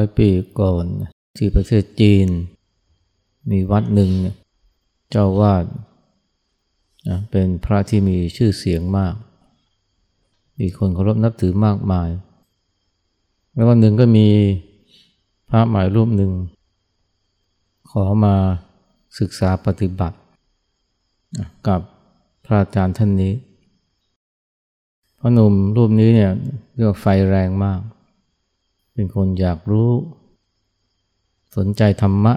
ร้อยปีก่อนที่ประเทศจีน มีวัดหนึ่งเจ้าวาดเป็นพระที่มีชื่อเสียงมาก มีคนเคารพนับถือมากมาย แล้ววันหนึ่งก็มีพระหมายรูปหนึ่ง ขอมาศึกษาปฏิบัติ กับพระอาจารย์ท่านนี้พระหนุ่มรูปนี้เนี่ยเรียกไฟแรงมาก เป็นคนอยากรู้ สนใจธรรมะ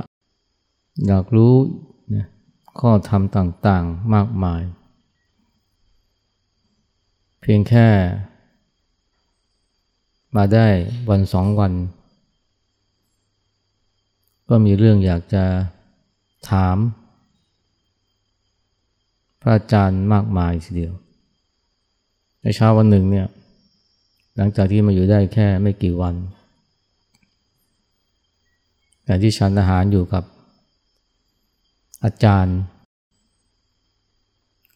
อยากรู้นะข้อธรรมต่างๆมากมาย เพียงแค่ มาได้วันสองวัน ก็มีเรื่องอยากจะถาม พระอาจารย์มากมายทีเดียว ในเช้าวันหนึ่งเนี่ยหลังจากที่มาอยู่ได้แค่ไม่กี่วัน แต่ที่ฉันอาหารอยู่กับอาจารย์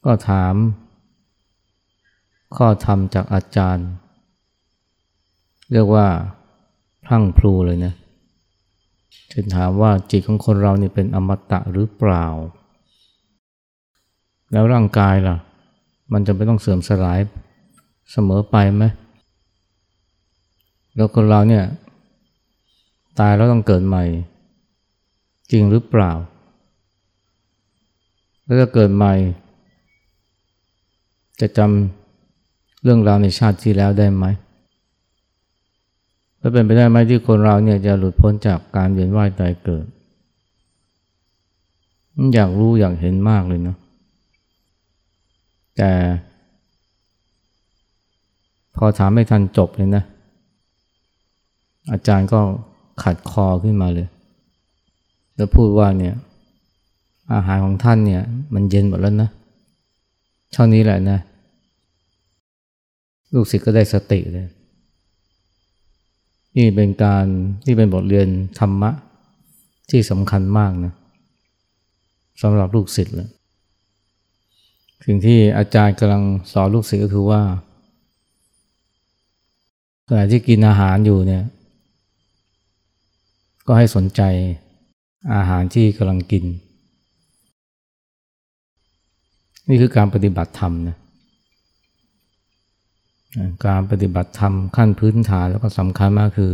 ก็ถาม ข้อธรรมจากอาจารย์ เรียกว่าพรั่งพลูเลยนะฉันถามว่าจิตของคนเรานี่เป็นอมตะหรือเปล่า แล้วร่างกายล่ะ มันจะไม่ต้องเสื่อมสลายเสมอไปไหมแล้วคนเราเนี่ย ตายแล้วต้องเกิดใหม่ จริงหรือเปล่า แล้วถ้าเกิดใหม่ จะจำเรื่องราวในชาติที่แล้วได้ไหมแล้วเป็นไปได้ไหมที่คนเราเนี่ยจะหลุดพ้นจากการเวียนว่ายตายเกิด อยากรู้อยากเห็นมากเลยเนาะแต่พอถามไม่ทันจบเลยนะ อาจารย์ก็ ขัดคอขึ้นมาเลย แล้วพูดว่าเนี่ย อาหารของท่านเนี่ย มันเย็นหมดแล้วนะเท่านี้แหละนะ ลูกศิษย์ก็ได้สติเลย นี่เป็นการนี่เป็นบทเรียนธรรมะ ที่สำคัญมากนะสำหรับลูกศิษย์เลยสิ่งที่อาจารย์กำลังสอนลูกศิษย์ก็คือว่าขณะที่กินอาหารอยู่เนี่ย ก็ให้สนใจอาหารที่กำลังกิน นี่คือการปฏิบัติธรรมนะการปฏิบัติธรรมขั้นพื้นฐานแล้วก็สำคัญมากคือ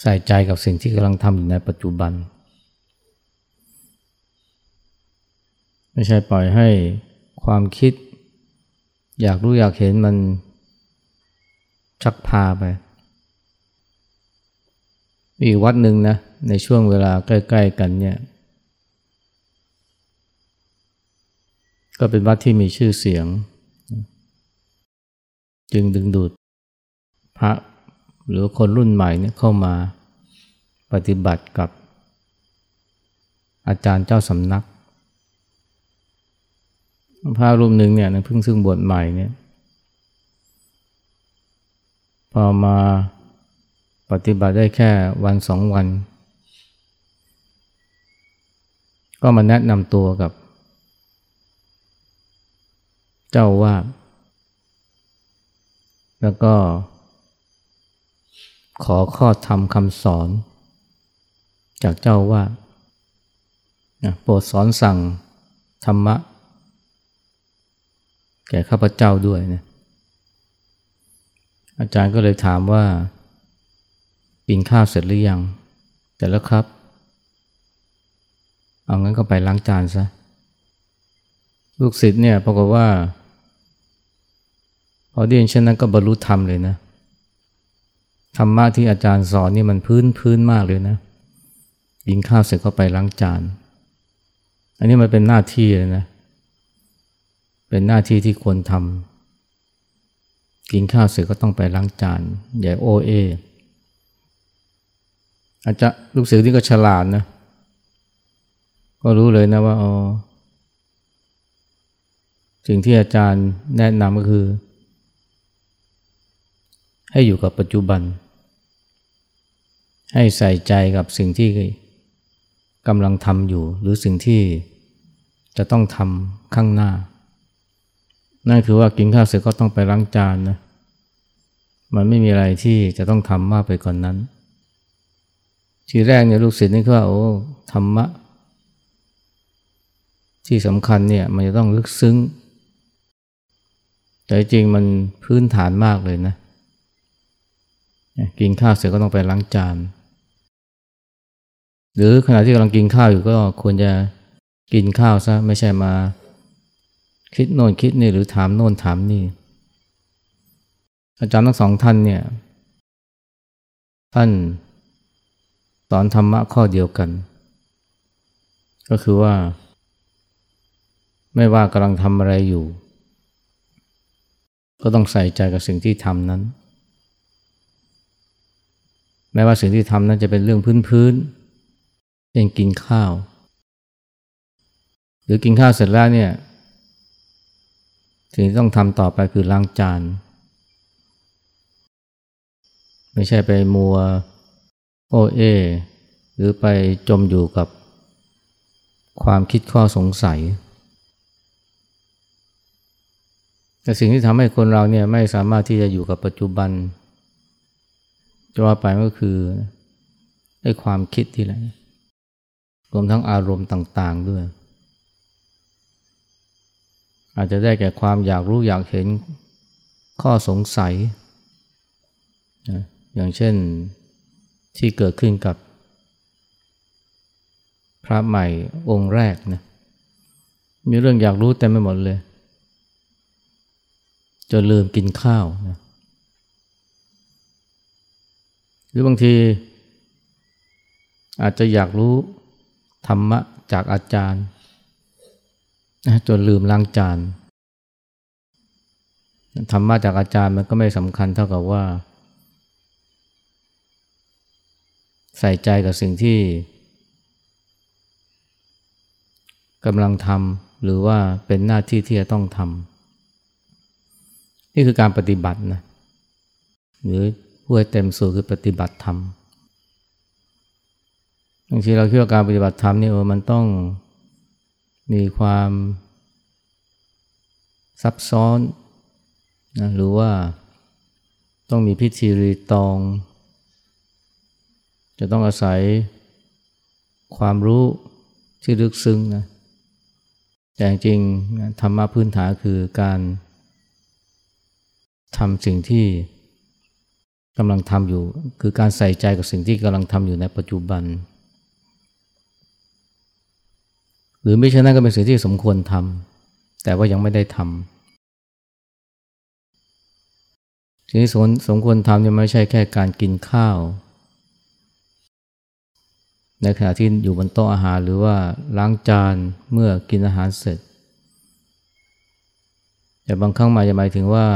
ใส่ใจกับสิ่งที่กำลังทำอยู่ในปัจจุบัน ไม่ใช่ปล่อยให้ความคิด อยากรู้อยากเห็นมันชักพาไป มีวัดหนึ่งนะ ในช่วงเวลาใกล้ ๆ กันเนี่ย ก็เป็นวัดที่มีชื่อเสียง จึงดึงดูดพระหรือคนรุ่นใหม่เนี่ยเข้ามาปฏิบัติกับอาจารย์เจ้าสำนัก พระรูปหนึ่งเนี่ยเพิ่งซึ่งบวชใหม่เนี่ย พอมา ปฏิบัติได้แค่วันสองวัน ก็มาแนะนำตัวกับ เจ้าว่า แล้วก็ ขอข้อธรรมคำสอน จากเจ้าว่าโปรดสอนสั่งธรรมะ แก่ข้าพเจ้าด้วยนะอาจารย์ก็เลยถามว่า กินข้าวเสร็จหรือยังแต่แล้วครับ เอางั้นก็ไปล้างจานซะ ลูกศิษย์เนี่ยปรากฏว่า พอได้ยินเช่นนั้นก็บรรลุธรรมเลยนะ ธรรมะที่อาจารย์สอนนี่มันพื้นพื้นมากเลยนะ กินข้าวเสร็จก็ไปล้างจาน อันนี้มันเป็นหน้าที่เลยนะ เป็นหน้าที่ที่ควรทำกินข้าวเสร็จก็ต้องไปล้างจาน อย่าโอเอ อาจจะลูกศิษย์ที่ก็ฉลาดนะ ก็รู้เลยนะว่าอ๋อสิ่งที่อาจารย์แนะนำก็คือ ให้อยู่กับปัจจุบัน ให้ใส่ใจกับสิ่งที่กำลังทำอยู่ หรือสิ่งที่จะต้องทำข้างหน้า นั่นคือว่ากินข้าวเสร็จก็ต้องไปล้างจานนะ มันไม่มีอะไรที่จะต้องทำมากไปกว่านนั้น ทีแรกเนี่ยลูกศิษย์นี่ก็ว่าโอ้ธรรมะ ที่สำคัญเนี่ยมันจะต้องลึกซึ้ง แต่จริงมันพื้นฐานมากเลยนะ กินข้าวเสร็จก็ต้องไปล้างจาน หรือขณะที่กำลังกินข้าวอยู่ก็ควรจะกินข้าวซะไม่ใช่มา คิดโน่นคิดนี่หรือถามโน่นถามนี่ อาจารย์ทั้งสองท่านเนี่ย ท่าน สอนธรรมะข้อเดียวกัน ก็คือว่า ไม่ว่ากำลังทำอะไรอยู่ ก็ต้องใส่ใจกับสิ่งที่ทำนั้น แม้ว่าสิ่งที่ทำนั้นจะเป็นเรื่องพื้นๆเช่นกินข้าว หรือกินข้าวเสร็จแล้วเนี่ยสิ่งที่ต้องทำต่อไปคือล้างจาน ไม่ใช่ไปมัว โอเอ หรือไปจมอยู่กับความคิดข้อสงสัย แต่สิ่งที่ทำให้คนเราเนี่ยไม่สามารถที่จะอยู่กับปัจจุบัน จะว่าไปก็คือไอ้ความคิดที่แหละรวมทั้งอารมณ์ต่าง ๆด้วย อาจจะได้แก่ความอยากรู้อยากเห็นข้อสงสัย อย่างเช่น ที่เกิดขึ้นกับ พระใหม่องค์แรกนะมีเรื่องอยากรู้เต็มไปหมดเลย จนลืมกินข้าวนะหรือบางที อาจจะอยากรู้ธรรมะจากอาจารย์จนลืมล้างจานธรรมะจากอาจารย์มันก็ไม่สำคัญเท่ากับว่า ใส่ใจกับสิ่งที่กำลังทำหรือว่าเป็นหน้าที่ที่จะต้องทำนี่คือการปฏิบัตินะหรือผู้ให้เต็มสูตรคือปฏิบัติธรรมบางทีเราคิดว่าการปฏิบัติธรรมนี่โอ้มันต้องมีความซับซ้อนนะหรือว่าต้องมีพิธีรีตอง จะต้องอาศัยความรู้ที่ลึกซึ้งนะแต่จริงธรรมะพื้นฐานคือการทำสิ่งที่กำลังทำอยู่ คือการใส่ใจกับสิ่งที่กำลังทำอยู่ในปัจจุบัน หรือไม่ใช่นั้นก็เป็นสิ่งที่สมควรทำแต่ว่ายังไม่ได้ทำสิ่งที่สมควรทำเนี่ยไม่ใช่แค่การกินข้าว ในขณะที่อยู่บนโต๊ะอาหารหรือว่าล้างจานเมื่อกินอาหารเสร็จ แต่บางครั้งมาจะหมายถึงว่า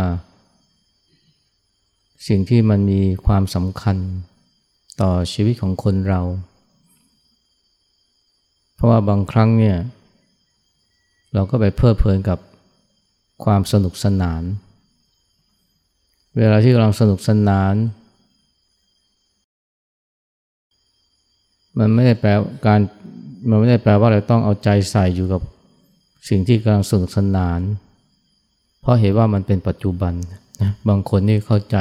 สิ่งที่มันมีความสำคัญต่อชีวิตของคนเรา เพราะว่าบางครั้งเนี่ย เราก็ไปเพลิดเพลินกับความสนุกสนาน เวลาที่กำลังสนุกสนาน มันไม่ได้แปลการมันไม่ได้แปลว่าเราต้องเอาใจใส่อยู่กับสิ่งที่กำลังสนุกสนาน เพราะเห็นว่ามันเป็นปัจจุบันนะบางคนนี่เข้าใจ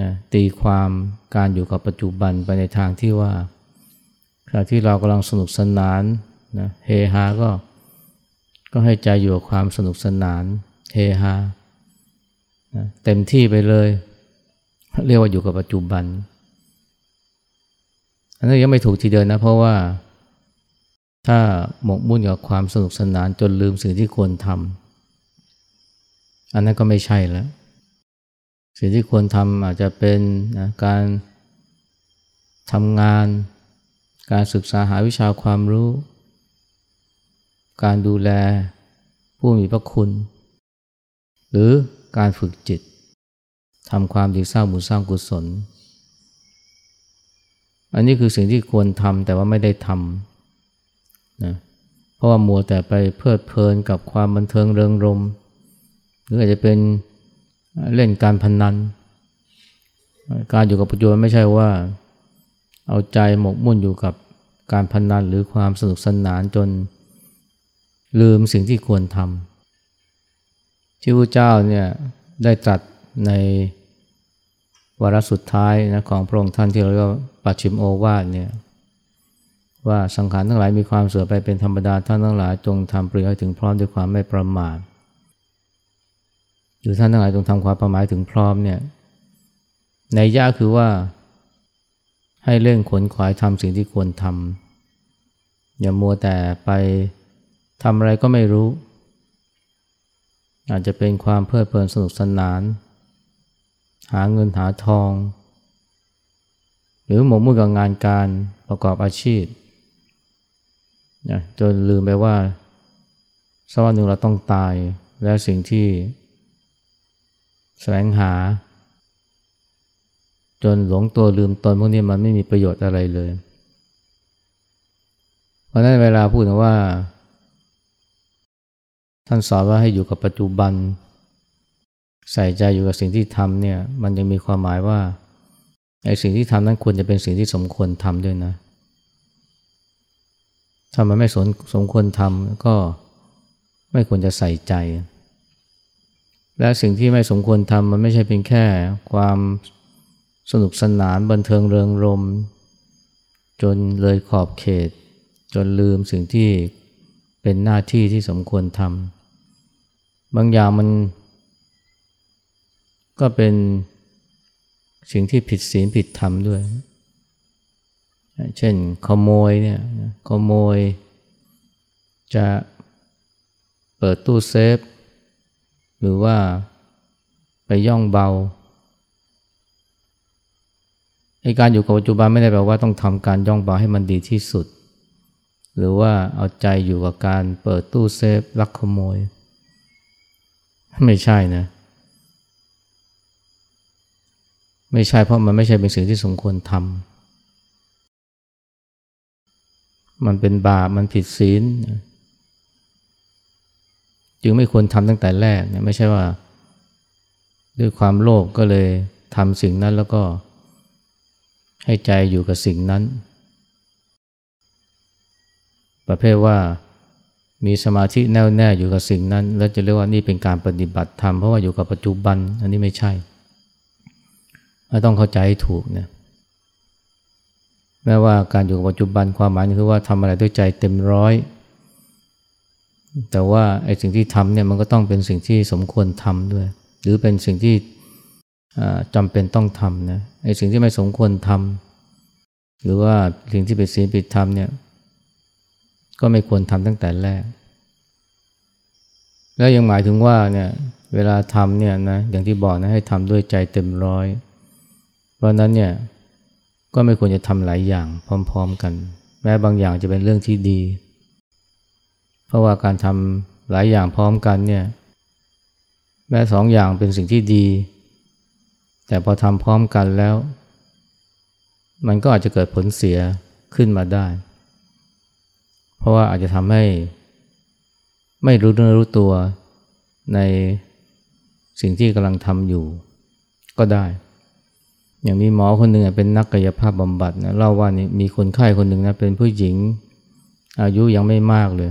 นะตีความการอยู่กับปัจจุบันไปในทางที่ว่าขณะที่เรากำลังสนุกสนานนะเฮฮาก็ก็ให้ใจอยู่กับความสนุกสนานเฮฮานะเต็มที่ไปเลย เรียกว่าอยู่กับปัจจุบัน อันนี้ยังไม่ถูกทีเดียวนะ เพราะว่าถ้าหมกมุ่นกับความสนุกสนานจนลืมสิ่งที่ควรทำอันนั้นก็ไม่ใช่แล้ว สิ่งที่ควรทำอาจจะเป็นนะการทำงาน การศึกษาหาวิชาความรู้ การดูแลผู้มีพระคุณ หรือการฝึกจิตทำความดีสร้างบุญสร้างกุศล อันนี้คือสิ่งที่ควรทำแต่ว่าไม่ได้ทำนะเพราะว่ามัวแต่ไปเพลิดเพลินกับความบันเทิงเริงรม หรืออาจจะเป็นเล่นการพนนัน การอยู่กับปัจจุบันไม่ใช่ว่า เอาใจหมกมุ่นอยู่กับการพนนันหรือความสนุกสนานจนลืมสิ่งที่ควรทำที่พระเจ้าเนี่ยได้ตรัสใน วาระสุดท้ายนะของพระองค์ท่านที่เราเรียกว่าปัจฉิมโอวาทเนี่ยว่าสังขารทั้งหลายมีความเสื่อมไปเป็นธรรมดาท่านทั้งหลายจงทำปริยให้ถึงพร้อมด้วยความไม่ประมาทหรือท่านทั้งหลายจงทำความประมาทถึงพร้อมเนี่ยในยะคือว่า ให้เร่งขนขวายทำสิ่งที่ควรทำอย่ามัวแต่ไปทำอะไรก็ไม่รู้ อาจจะเป็นความเพลิดเพลินสนุกสนาน หาเงินหาทอง หรือหมกมุ่นกับงานการประกอบอาชีพนะจนลืมไปว่าสักวันหนึ่งเราต้องตายและสิ่งที่แสวงหา จนหลงตัวลืมตนพวกนี้มันไม่มีประโยชน์อะไรเลย เพราะนั้นเวลาพูดว่า ท่านสอนว่าให้อยู่กับปัจจุบัน ใส่ใจอยู่กับสิ่งที่ทำเนี่ย มันยังมีความหมายว่าไอ้สิ่งที่ทำนั้นควรจะเป็นสิ่งที่สมควรทำด้วยนะ ถ้ามันไม่สมสมควรทำก็ไม่ควรจะใส่ใจ และสิ่งที่ไม่สมควรทำมันไม่ใช่เพียงแค่ความสนุกสนานบันเทิงเริงรม จนเลยขอบเขต จนลืมสิ่งที่เป็นหน้าที่ที่สมควรทำบางอย่างมัน ก็เป็นสิ่งที่ผิดศีลผิดธรรมด้วย เช่นขโมยเนี่ยขโมย จะเปิดตู้เซฟ หรือว่าไปย่องเบาไอการอยู่กับปัจจุบันไม่ได้แปลว่าต้องทำการย่องเบาให้มันดีที่สุด หรือว่าเอาใจอยู่กับการเปิดตู้เซฟลักขโมย ไม่ใช่นะ ไม่ใช่เพราะมันไม่ใช่เป็นสิ่งที่สมควรทำมันเป็นบาปมันผิดศีลจึงไม่ควรทำตั้งแต่แรกเนี่ยไม่ใช่ว่า ด้วยความโลภกก็เลยทำสิ่งนั้นแล้วก็ให้ใจอยู่กับสิ่งนั้น ประเภทว่ามีสมาธิแน่วแน่อยู่กับสิ่งนั้น แล้วจะเรียกว่านี่เป็นการปฏิบัติธรรมเพราะว่าอยู่กับปัจจุบัน อันนี้ไม่ใช่ ต้องเข้าใจให้ถูกนี่ยแม้ว่าการอยู่กับปัจจุบันความหมายคือว่าทำอะไรด้วยใจเต็มร้อย แต่ว่าไอ้สิ่งที่ทำเนี่ยมันก็ต้องเป็นสิ่งที่สมควรทำด้วย หรือเป็นสิ่งที่จำเป็นต้องทำนะไอ้สิ่งที่ไม่สมควรทำหรือว่าสิ่งที่เป็นศีลผิดธรรมเนี่ยก็ไม่ควรทำตั้งแต่แรก แล้วยังหมายถึงว่าเนี่ยเวลาทำเนี่ยนะอย่างที่บอกนะให้ทำด้วยใจเต็มร้อย เพราะนั้นเนี่ยก็ไม่ควรจะทำหลายอย่างพร้อม ๆ กัน แม้บางอย่างจะเป็นเรื่องที่ดี เพราะว่าการทำหลายอย่างพร้อมกันเนี่ยแม้สองอย่างเป็นสิ่งที่ดี แต่พอทำพร้อมกันแล้ว มันก็อาจจะเกิดผลเสียขึ้นมาได้ เพราะว่าอาจจะทำให้ ไม่รู้เนื้อรู้ตัวในสิ่งที่กำลังทำอยู่ก็ได้ อย่างมีหมอคนหนึ่งเป็นนักกายภาพบำบัดนะเล่าว่านี่มีคนไข้คนหนึ่งนะเป็นผู้หญิง อายุยังไม่มากเลย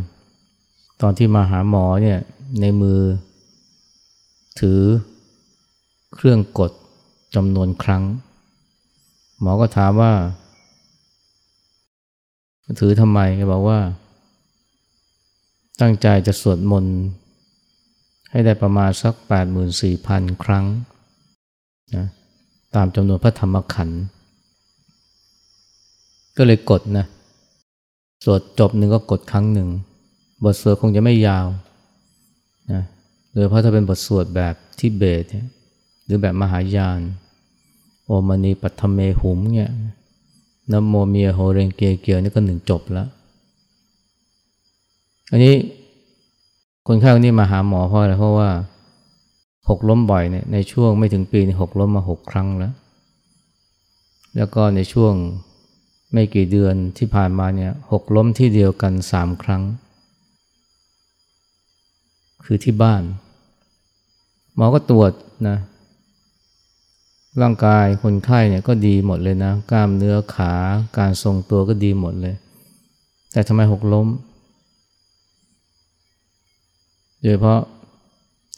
ตอนที่มาหาหมอเนี่ยในมือ ถือเครื่องกดจำนวนครั้ง หมอก็ถามว่า ถือทำไมก็บอกว่า ตั้งใจจะสวดมนต์ให้ได้ประมาณสัก 84,000 ครั้งนะ ตามจำนวนพระธรรมขันธ์ก็เลยกดนะสวดจบหนึ่งก็กดครั้งหนึ่ง บทสวดคงจะไม่ยาวนะโดยเพราะถ้าเป็นบทสวดแบบทิเบตหรือแบบมหายาน โอมณีปัทเมหุมเนี่ยนโมเมียโฮเรงเกเกียวนี่ก็หนึ่งจบแล้ว อันนี้คนไข้คนนี้มาหาหมอเพราะอะไรเพราะว่า หกล้มบ่อยเนี่ยในช่วงไม่ถึงปีหกล้มมาหกครั้งแล้ว แล้วก็ในช่วงไม่กี่เดือนที่ผ่านมาเนี่ยหกล้มที่เดียวกันสามครั้ง คือที่บ้าน หมอก็ตรวจนะร่างกายคนไข้เนี่ยก็ดีหมดเลยนะ กล้ามเนื้อขาการทรงตัวก็ดีหมดเลย แต่ทำไมหกล้มโดยเพราะ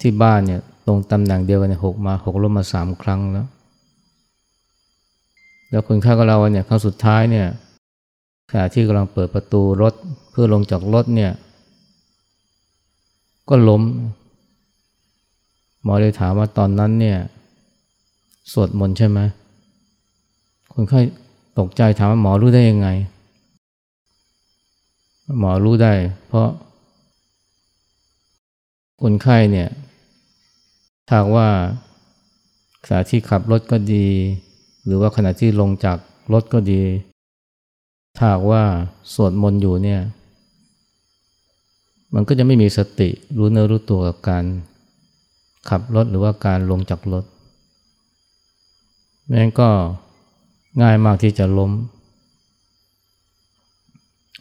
ที่บ้านเนี่ยตรงตำแหน่งเดียวกันหกมาหกล้มมาสามครั้งแล้ว แล้วคนไข้ก็เล่าว่าเนี่ยครั้งสุดท้ายเนี่ยขณะที่กำลังเปิดประตูรถเพื่อลงจากรถเนี่ย ก็ล้ม หมอเลยถามว่าตอนนั้นเนี่ย สวดมนต์ใช่ไหมคนไข้ตกใจถามว่าหมอรู้ได้ยังไง หมอรู้ได้ เพราะคนไข้เนี่ย ถ้าว่าขณะที่ขับรถก็ดี หรือว่าขณะที่ลงจากรถก็ดี ถ้าว่าสวดมนต์อยู่เนี่ย มันก็จะไม่มีสติรู้เนื้อรู้ตัวกับการขับรถหรือว่าการลงจากรถแม่งก็ง่ายมากที่จะล้ม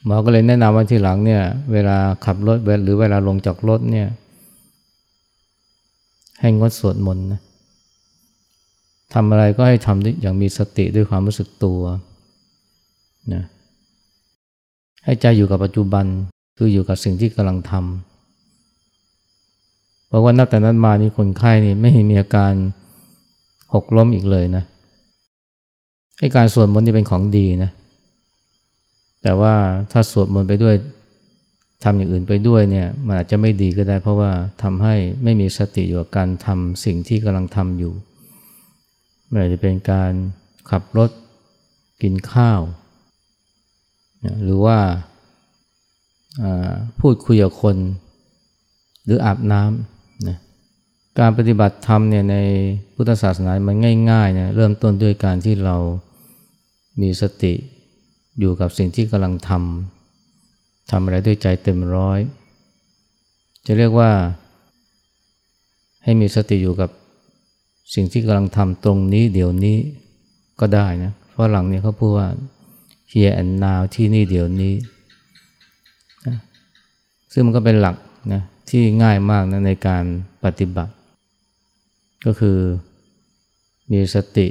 หมอก็เลยแนะนำว่าทีหลังเนี่ย เวลาขับรถหรือเวลาลงจากรถเนี่ย ให้งดสวดมนต์นะทำอะไรก็ให้ทำอย่างมีสติด้วยความรู้สึกตัวนะให้ใจอยู่กับปัจจุบันคืออยู่กับสิ่งที่กำลังทำเพราะว่านับแต่นั้นมานี่คนไข้นี่ไม่มีอาการหกล้มอีกเลยนะให้การสวดมนต์นี่เป็นของดีนะ แต่ว่าถ้าสวดมนต์ไปด้วย ทำอย่างอื่นไปด้วยเนี่ยมันอาจจะไม่ดีก็ได้ เพราะว่าทำให้ไม่มีสติอยู่กับการทำสิ่งที่กำลังทำอยู่ไม่ว่าจะเป็นการขับรถกินข้าว หรือว่าพูดคุยกับคน หรืออาบน้ำนะการปฏิบัติธรรมเนี่ยในพุทธศาสนามันง่ายๆนะเริ่มต้นด้วยการที่เรามีสติอยู่กับสิ่งที่กำลังทำ ทำอะไรด้วยใจเต็มร้อย จะเรียกว่า ให้มีสติอยู่กับสิ่งที่กำลังทำตรงนี้เดี๋ยวนี้ก็ได้นะเพราะหลังเนี่ยเขาพูดว่า here and now ที่นี่เดี๋ยวนี้นะซึ่งมันก็เป็นหลักนะที่ง่ายมากนะในการปฏิบัติ ก็คือมีสติ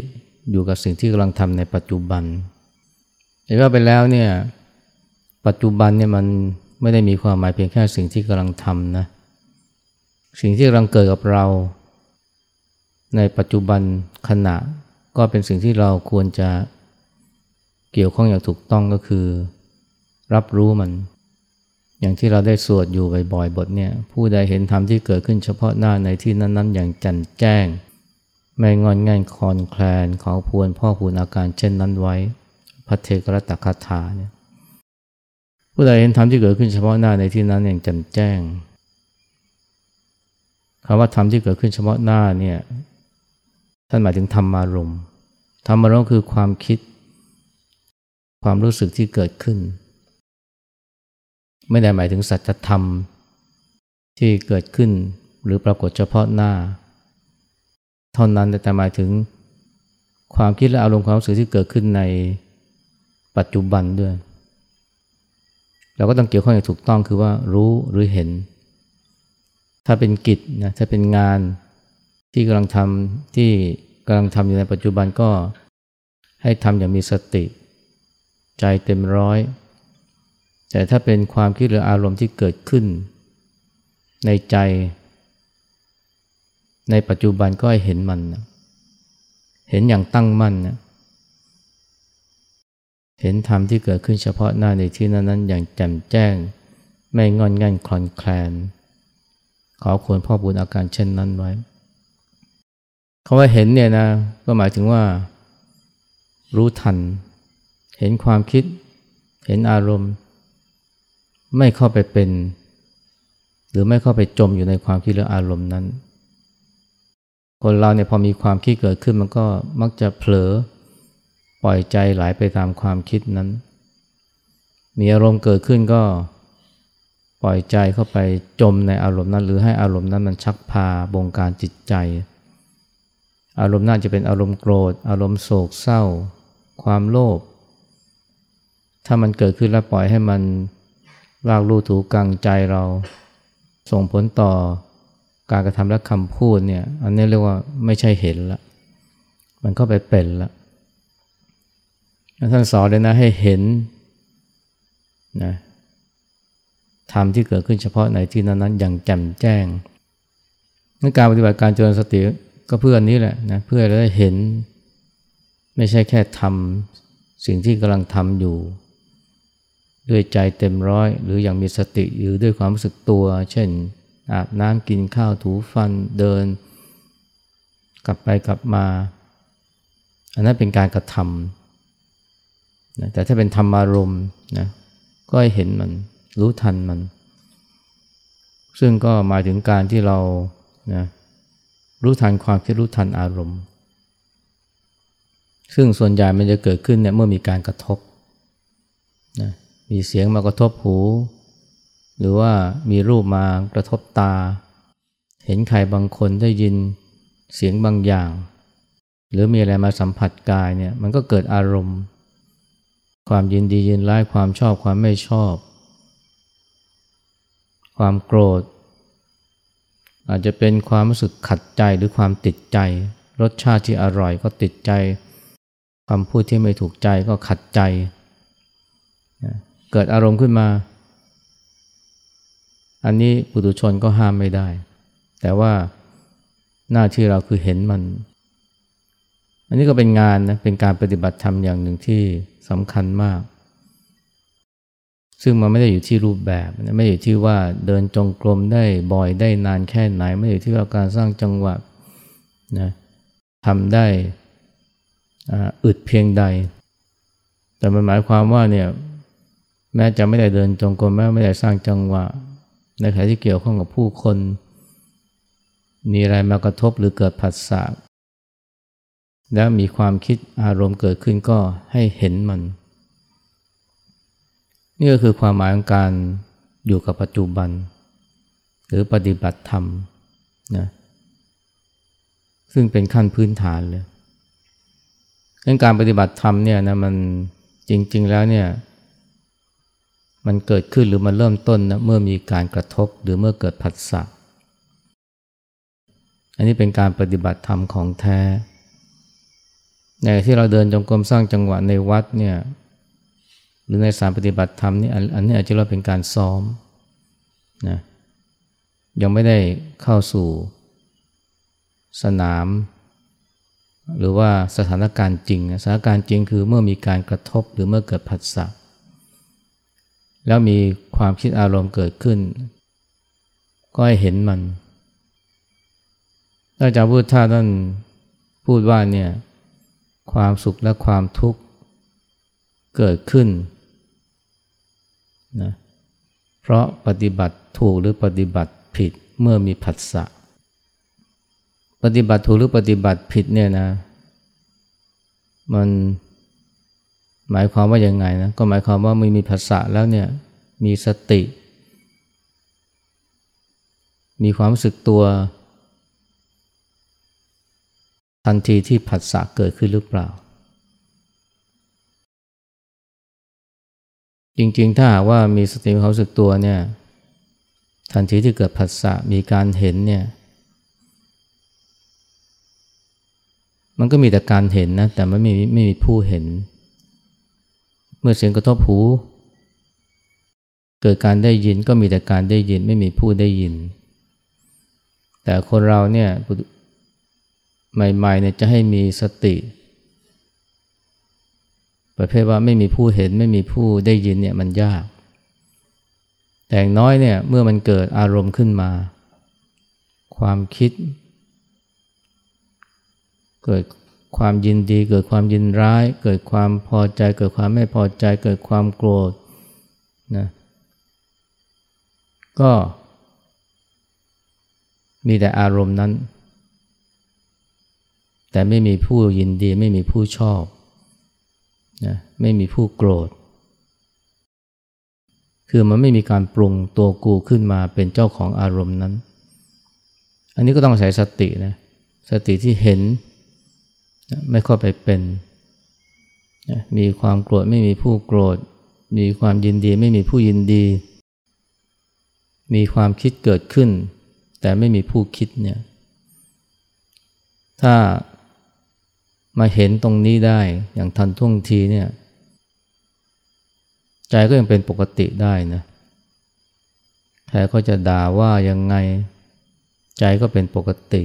อยู่กับสิ่งที่กำลังทำในปัจจุบันแต่ว่าไปแล้วเนี่ย ปัจจุบันเนี่ยมันไม่ได้มีความหมายเพียงแค่สิ่งที่กำลังทำนะสิ่งที่กำลังเกิดกับเรา ในปัจจุบันขณะก็เป็นสิ่งที่เราควรจะเกี่ยวข้องอย่างถูกต้องก็คือ รับรู้มัน อย่างที่เราได้สวดอยู่บ่อยๆบทเนี่ยผู้ใดเห็นธรรมที่เกิดขึ้นเฉพาะหน้าในที่นั้น ๆ อย่างจ่มแจ้ง ไม่งอนง่ายคอนแคลนขอพวนพ่อพูนอาการเช่นนั้นไว้ พระเทกรตคาถาเนี่ย ผู้ใดเห็นธรรมที่เกิดขึ้นเฉพาะหน้าในที่นั้นอย่างแจ่มแจ้งคำว่าธรรมที่เกิดขึ้นเฉพาะหน้าเนี่ยท่านหมายถึงธรรมารมณ์ธรรมารมณ์คือความคิด ความรู้สึกที่เกิดขึ้น ไม่ได้หมายถึงสัจธรรมที่เกิดขึ้นหรือปรากฏเฉพาะหน้า เท่านั้นแต่หมายถึงความคิดและอารมณ์ความรู้สึกที่เกิดขึ้นในปัจจุบันด้วย เราก็ต้องเกี่ยวข้องอย่างถูกต้องคือว่ารู้หรือเห็น ถ้าเป็นกิจนะถ้าเป็นงานที่กำลังทำที่กำลังทำอยู่ในปัจจุบันก็ให้ทำอย่างมีสติ ใจเต็มร้อย แต่ถ้าเป็นความคิดหรืออารมณ์ที่เกิดขึ้น ในใจ ในปัจจุบันก็ให้เห็นมันนะเห็นอย่างตั้งมั่นนะ เห็นธรรมที่เกิดขึ้นเฉพาะหน้าในที่นั้นนั้นอย่างแจ่มแจ้ง ไม่งอนงันคลอนแคลน ขอควรพ่อบุญอาการเช่นนั้นไว้คาว่าเห็นเนี่ยนะก็หมายถึงว่า รู้ทัน เห็นความคิด เห็นอารมณ์ ไม่เข้าไปเป็น หรือไม่เข้าไปจมอยู่ในความคิดหรืออารมณ์นั้น คนเราเนี่ยพอมีความคิดเกิดขึ้นมันก็มักจะเผลอ ปล่อยใจไหลไปตามความคิดนั้น มีอารมณ์เกิดขึ้นก็ปล่อยใจเข้าไปจมในอารมณ์นั้น หรือให้อารมณ์นั้นมันชักพาบงการจิตใจ อารมณ์น่าจะเป็นอารมณ์โกรธ อารมณ์โศกเศร้า ความโลภถ้ามันเกิดขึ้นแล้วปล่อยให้มันลากลู่ถูกังใจเรา ส่งผลต่อการกระทำและคำพูดเนี่ย อันนี้เรียกว่าไม่ใช่เห็นละ มันก็ไปเป็นละ ท่านสอนเลยนะให้เห็นนะธรรมที่เกิดขึ้นเฉพาะในที่นั้นๆ อย่างแจ่มแจ้งนการปฏิบัติการเจริญสติก็เพื่ออนนี้แหละนะเพื่อเราได้เห็น ไม่ใช่แค่ทำสิ่งที่กำลังทำอยู่ ด้วยใจเต็มร้อย หรืออย่างมีสติหรือด้วยความรู้สึกตัว เช่น อาบน้ำกินข้าวถูฟันเดิน กลับไปกลับมา อันนั้นเป็นการกระทำ นะแต่ถ้าเป็นธรรมารมณ์นะก็ให้เห็นมันรู้ทันมัน ซึ่งก็หมายถึงการที่เรานะรู้ทันความคิดรู้ทันอารมณ์ ซึ่งส่วนใหญ่มันจะเกิดขึ้นเนี่ยเมื่อมีการกระทบนะมีเสียงมากระทบหู หรือว่ามีรูปมากระทบตา เห็นใครบางคนได้ยินเสียงบางอย่าง หรือมีอะไรมาสัมผัสกายเนี่ยมันก็เกิดอารมณ์ ความยินดียินร้ายความชอบความไม่ชอบ ความโกรธ อาจจะเป็นความรู้สึกขัดใจหรือความติดใจ รสชาติที่อร่อยก็ติดใจคำพูดที่ไม่ถูกใจก็ขัดใจ เกิดอารมณ์ขึ้นมา อันนี้ปุถุชนก็ห้ามไม่ได้ แต่ว่าหน้าที่เราคือเห็นมัน อันนี้ก็เป็นงานนะเป็นการปฏิบัติธรรมอย่างหนึ่งที่ สำคัญมาก ซึ่งมันไม่ได้อยู่ที่รูปแบบ ไม่ได้อยู่ที่ว่าเดินจงกรมได้บ่อยได้นานแค่ไหน ไม่ได้อยู่ที่ว่าการสร้างจังหวะนะทำได้อึดเพียงใด แต่มันหมายความว่าเนี่ยแม้จะไม่ได้เดินจงกรมแม้ไม่ได้สร้างจังหวะ ในขณะที่เกี่ยวข้องกับผู้คน มีอะไรมากระทบหรือเกิดผัสสะ แล้วมีความคิดอารมณ์เกิดขึ้นก็ให้เห็นมัน นี่ก็คือความหมายของการอยู่กับปัจจุบัน หรือปฏิบัติธรรมนะซึ่งเป็นขั้นพื้นฐานเลยเรื่องการปฏิบัติธรรมเนี่ยนะมันจริง ๆ แล้วเนี่ยมันเกิดขึ้นหรือมันเริ่มต้นนะเมื่อมีการกระทบหรือเมื่อเกิดผัสสะอันนี้เป็นการปฏิบัติธรรมของแท้ ในที่เราเดินจงกรมสร้างจังหวะในวัดเนี่ยหรือในสารปฏิบัติธรรมนี่อันนี้อาจจะเราเป็นการซ้อมนะยังไม่ได้เข้าสู่สนาม หรือว่าสถานการณ์จริงสถานการณ์จริงคือเมื่อมีการกระทบหรือเมื่อเกิดผัสสะแล้วมีความคิดอารมณ์เกิดขึ้น ก็ให้เห็นมันอาจารย์พุทธาท่านพูดว่าเนี่ย ความสุขและความทุกข์เกิดขึ้นนะเพราะปฏิบัติถูกหรือปฏิบัติผิดเมื่อมีผัสสะปฏิบัติถูกหรือปฏิบัติผิดเนี่ยนะ มันหมายความว่าอยังไงนะก็หมายความว่าไม่มีผัสสะแล้วเนี่ยมีสติ มีความรู้สึกตัว ทันทีที่ผัสสะเกิดขึ้นหรือเปล่า จริงๆ ถ้าหากว่ามีสติควาสึกตัวเนี่ยทันทีที่เกิดผัสสะมีการเห็นเนี่ยมันก็มีแต่การเห็นนะแต่ไม่มีไม่มีผู้เห็น เมื่อเสียงกระทบหูเกิดการได้ยินก็มีแต่การได้ยินไม่มีผู้ได้ยิน แต่คนเราเนี่ย ใหม่ๆเนี่ยจะให้มีสติ ประเภทว่าไม่มีผู้เห็นไม่มีผู้ได้ยินเนี่ยมันยาก แต่น้อยเนี่ยเมื่อมันเกิดอารมณ์ขึ้นมา ความคิด เกิดความยินดี เกิดความยินร้าย เกิดความพอใจ เกิดความไม่พอใจ เกิดความโกรธนะก็มีแต่อารมณ์นั้น แต่ไม่มีผู้ยินดีไม่มีผู้ชอบนะไม่มีผู้โกรธ คือมันไม่มีการปรุงตัวกูขึ้นมาเป็นเจ้าของอารมณ์นั้น อันนี้ก็ต้องใช้สตินะสติที่เห็นไม่เข้าไปเป็นมีความโกรธไม่มีผู้โกรธ มีความยินดีไม่มีผู้ยินดี มีความคิดเกิดขึ้น แต่ไม่มีผู้คิดเนี่ยถ้า มาเห็นตรงนี้ได้อย่างทันท่วงทีเนี่ย ใจก็ยังเป็นปกติได้นะแค่เขาจะด่าว่ายังไง ใจก็เป็นปกติ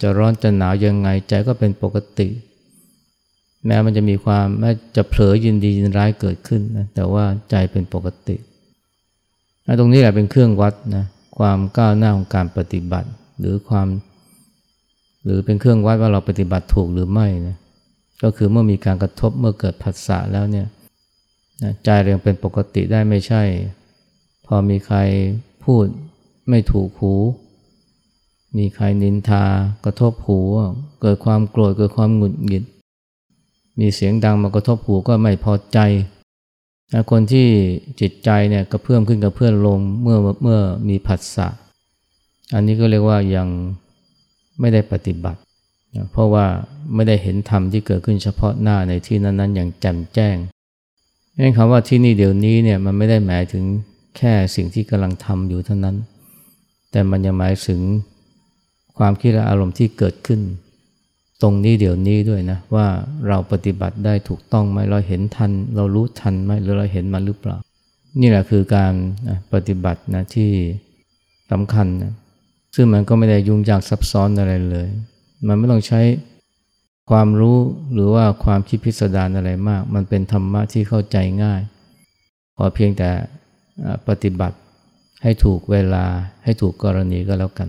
จะร้อนจะหนาวยังไง ใจก็เป็นปกติ แม้มันจะมีความแม้จะเผลอยินดียินร้ายเกิดขึ้นนะแต่ว่าใจเป็นปกติตรงนี้แหละเป็นเครื่องวัดนะความก้าวหน้าของการปฏิบัติ หรือความ หรือเป็นเครื่องวัดว่าเราปฏิบัติถูกหรือไม่นะก็คือเมื่อมีการกระทบเมื่อเกิดผัสสะแล้วเนี่ยใจเรียงเป็นปกติได้ไม่ใช่ พอมีใครพูดไม่ถูกหู มีใครนินทากระทบหูเกิดความโกรธเกิดความหงุดหงิด มีเสียงดังมากระทบหูก็ไม่พอใจคนที่จิตใจเนี่ยกระเพื่อมขึ้นกระเพื่อมลงเมื่อเมื่อมีผัสสะอันนี้ก็เรียกว่ายัง ไม่ได้ปฏิบัติ เพราะว่าไม่ได้เห็นธรรมที่เกิดขึ้นเฉพาะหน้าในที่นั้นๆ อย่างแจ่มแจ้งนั่นคำว่าที่นี่เดี๋ยวนี้เนี่ยมันไม่ได้หมายถึงแค่สิ่งที่กำลังทำอยู่เท่านั้น แต่มันยังหมายถึงความคิดและอารมณ์ที่เกิดขึ้น ตรงนี้เดี๋ยวนี้ด้วยนะว่าเราปฏิบัติได้ถูกต้องไหมเราเห็นทัน เรารู้ทันไหมหรือเราเห็นมันหรือเปล่า นี่แหละคือการปฏิบัตินะที่สำคัญนะ ซึ่งมันก็ไม่ได้ยุ่งยากซับซ้อนอะไรเลย มันไม่ต้องใช้ความรู้หรือว่าความคิดพิสดารอะไรมาก มันเป็นธรรมะที่เข้าใจง่าย ขอเพียงแต่ปฏิบัติให้ถูกเวลาให้ถูกกรณีก็แล้วกัน